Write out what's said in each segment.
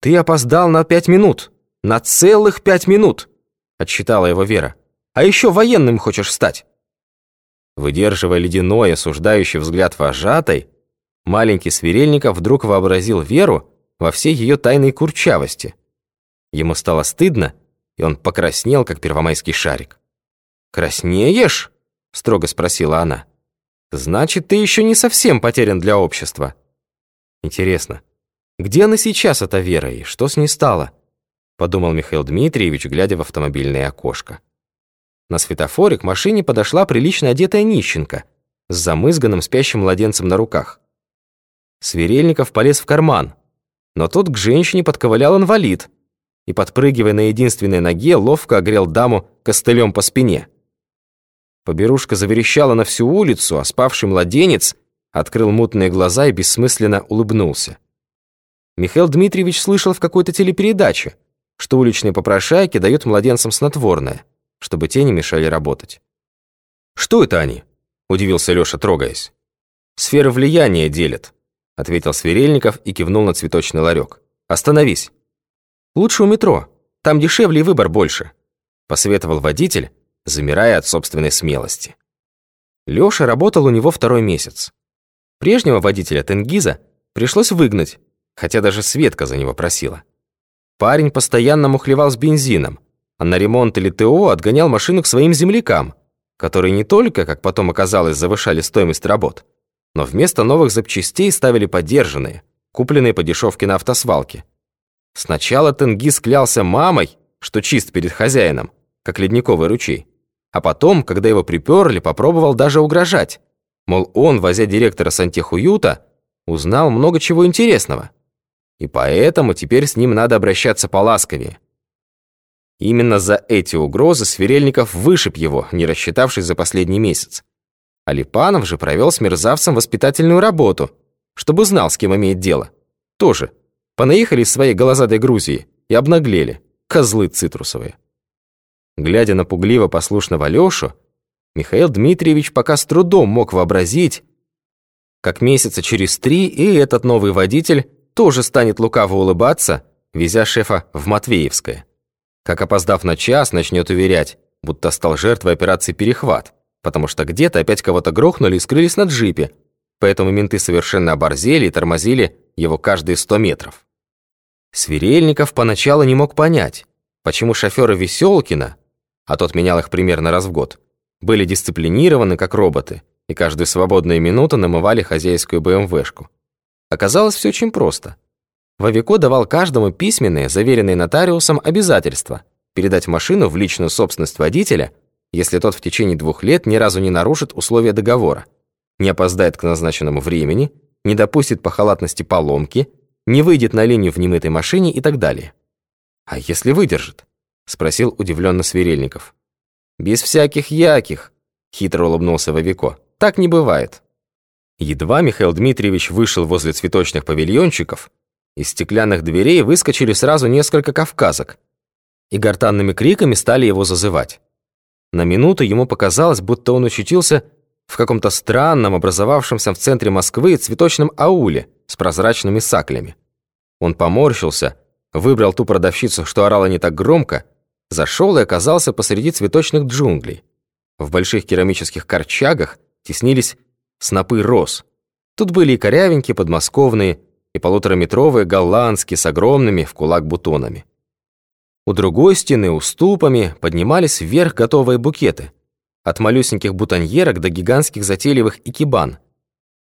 «Ты опоздал на пять минут! На целых пять минут!» Отчитала его Вера. «А еще военным хочешь стать!» Выдерживая ледяной, осуждающий взгляд вожатой, маленький Сверельников вдруг вообразил Веру во всей ее тайной курчавости. Ему стало стыдно, и он покраснел, как первомайский шарик. «Краснеешь?» — строго спросила она. «Значит, ты еще не совсем потерян для общества». «Интересно, где она сейчас, эта Вера, и что с ней стало?» — подумал Михаил Дмитриевич, глядя в автомобильное окошко. На светофоре к машине подошла прилично одетая нищенка с замызганным спящим младенцем на руках. Сверельников полез в карман, но тут к женщине подковылял инвалид и, подпрыгивая на единственной ноге, ловко огрел даму костылем по спине. Поберушка заверещала на всю улицу, а спавший младенец открыл мутные глаза и бессмысленно улыбнулся. Михаил Дмитриевич слышал в какой-то телепередаче, что уличные попрошайки дают младенцам снотворное, чтобы те не мешали работать. «Что это они?» – удивился Лёша, трогаясь. «Сферы влияния делят», – ответил Сверельников и кивнул на цветочный ларек. «Остановись». «Лучше у метро, там дешевле и выбор больше», – посоветовал водитель, замирая от собственной смелости. Лёша работал у него второй месяц. Прежнего водителя Тенгиза пришлось выгнать, хотя даже Светка за него просила. Парень постоянно мухлевал с бензином, а на ремонт или ТО отгонял машину к своим землякам, которые не только, как потом оказалось, завышали стоимость работ, но вместо новых запчастей ставили подержанные, купленные по дешевке на автосвалке. Сначала Тенгиз клялся мамой, что чист перед хозяином, как ледниковый ручей. А потом, когда его приперли, попробовал даже угрожать. Мол, он, возя директора сантехуюта, узнал много чего интересного. И поэтому теперь с ним надо обращаться поласковее. Именно за эти угрозы Сверельников вышиб его, не рассчитавшись за последний месяц. Алипанов же провел с мерзавцем воспитательную работу, чтобы знал, с кем имеет дело. Тоже. Понаехали из своей голозадой Грузии и обнаглели. Козлы цитрусовые. Глядя на пугливо послушного Лёшу, Михаил Дмитриевич пока с трудом мог вообразить, как месяца через три и этот новый водитель тоже станет лукаво улыбаться, везя шефа в Матвеевское. Как опоздав на час, начнет уверять, будто стал жертвой операции «Перехват», потому что где-то опять кого-то грохнули и скрылись на джипе, поэтому менты совершенно оборзели и тормозили его каждые сто метров. Сверельников поначалу не мог понять, почему шоферы Веселкина а тот менял их примерно раз в год, были дисциплинированы как роботы и каждую свободную минуту намывали хозяйскую БМВшку. Оказалось все очень просто. Вовико давал каждому письменные, заверенные нотариусом, обязательства передать машину в личную собственность водителя, если тот в течение двух лет ни разу не нарушит условия договора, не опоздает к назначенному времени, не допустит по халатности поломки, не выйдет на линию в немытой машине и так далее. А если выдержит? спросил удивленно Сверельников. «Без всяких яких», — хитро улыбнулся Вовико. «Так не бывает». Едва Михаил Дмитриевич вышел возле цветочных павильончиков, из стеклянных дверей выскочили сразу несколько кавказок и гортанными криками стали его зазывать. На минуту ему показалось, будто он очутился в каком-то странном, образовавшемся в центре Москвы цветочном ауле с прозрачными саклями. Он поморщился, выбрал ту продавщицу, что орала не так громко, Зашел и оказался посреди цветочных джунглей. В больших керамических корчагах теснились снопы роз. Тут были и корявенькие подмосковные, и полутораметровые голландские с огромными в кулак бутонами. У другой стены уступами поднимались вверх готовые букеты, от малюсеньких бутоньерок до гигантских затейливых икебан,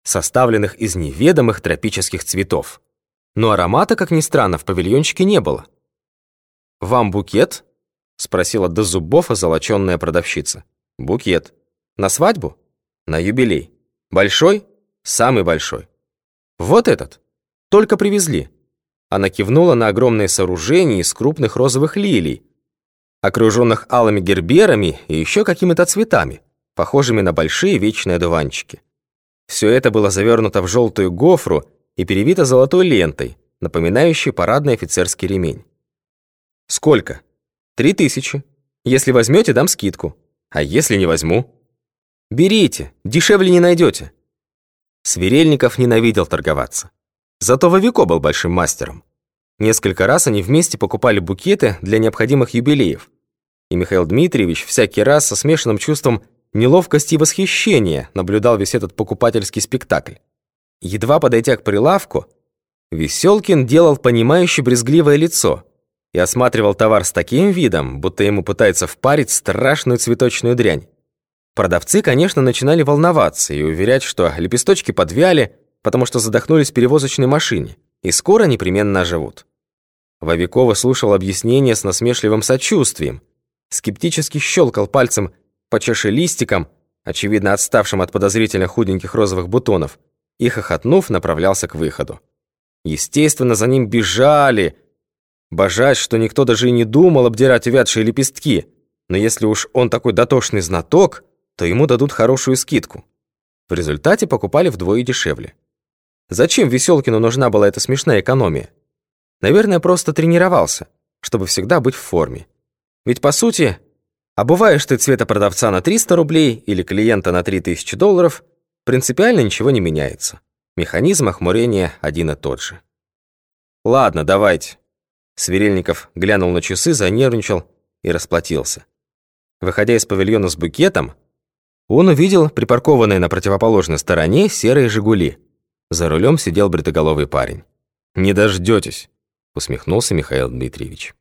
составленных из неведомых тропических цветов. Но аромата, как ни странно, в павильончике не было. «Вам букет?» Спросила до зубов озолоченная продавщица. Букет. На свадьбу? На юбилей. Большой? Самый большой. Вот этот. Только привезли. Она кивнула на огромное сооружение из крупных розовых лилий, окруженных алыми герберами и еще какими-то цветами, похожими на большие вечные одуванчики. Все это было завернуто в желтую гофру и перевито золотой лентой, напоминающей парадный офицерский ремень. «Сколько?» Три тысячи. Если возьмете, дам скидку. А если не возьму? Берите, дешевле не найдете. Сверельников ненавидел торговаться. Зато Вовико был большим мастером. Несколько раз они вместе покупали букеты для необходимых юбилеев. И Михаил Дмитриевич всякий раз со смешанным чувством неловкости и восхищения наблюдал весь этот покупательский спектакль. Едва подойдя к прилавку, Веселкин делал понимающе брезгливое лицо и осматривал товар с таким видом, будто ему пытается впарить страшную цветочную дрянь. Продавцы, конечно, начинали волноваться и уверять, что лепесточки подвяли, потому что задохнулись в перевозочной машине, и скоро непременно оживут. Вовикова слушал объяснение с насмешливым сочувствием, скептически щелкал пальцем по чаше листикам, очевидно отставшим от подозрительно худеньких розовых бутонов, и, хохотнув, направлялся к выходу. Естественно, за ним бежали, божать, что никто даже и не думал обдирать увядшие лепестки, но если уж он такой дотошный знаток, то ему дадут хорошую скидку. В результате покупали вдвое дешевле. Зачем Веселкину нужна была эта смешная экономия? Наверное, просто тренировался, чтобы всегда быть в форме. Ведь, по сути, обуваешь ты цвета продавца на 300 рублей или клиента на 3000 долларов, принципиально ничего не меняется. Механизм охмурения один и тот же. «Ладно, давайте». Сверельников глянул на часы, занервничал и расплатился. Выходя из павильона с букетом, он увидел припаркованные на противоположной стороне серые «Жигули». За рулем сидел бритоголовый парень. «Не дождетесь», — усмехнулся Михаил Дмитриевич.